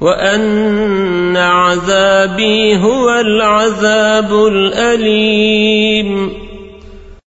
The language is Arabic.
وأن عذابي هو العذاب الأليم